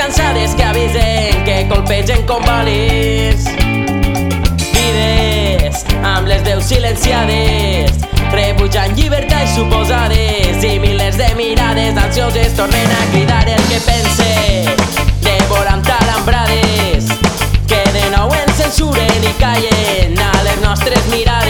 cansades que avisen, que colpegen com valis. Vides amb les veus silenciades, rebutjant llibertats suposades i milers de mirades ansioses tornen a cridar el que pense, devorant alambrades, que de nou ens censuren i callen a les nostres mirades.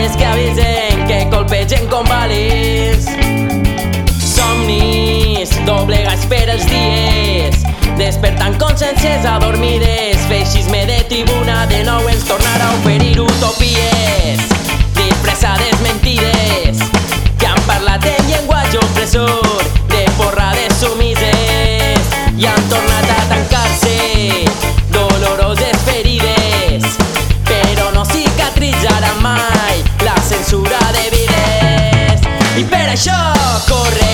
Cansades que avisen que colpegen convàlids. Somnis doblegats per els dies, despertant consciències adormides, feixisme de tribuna de nou yo corre.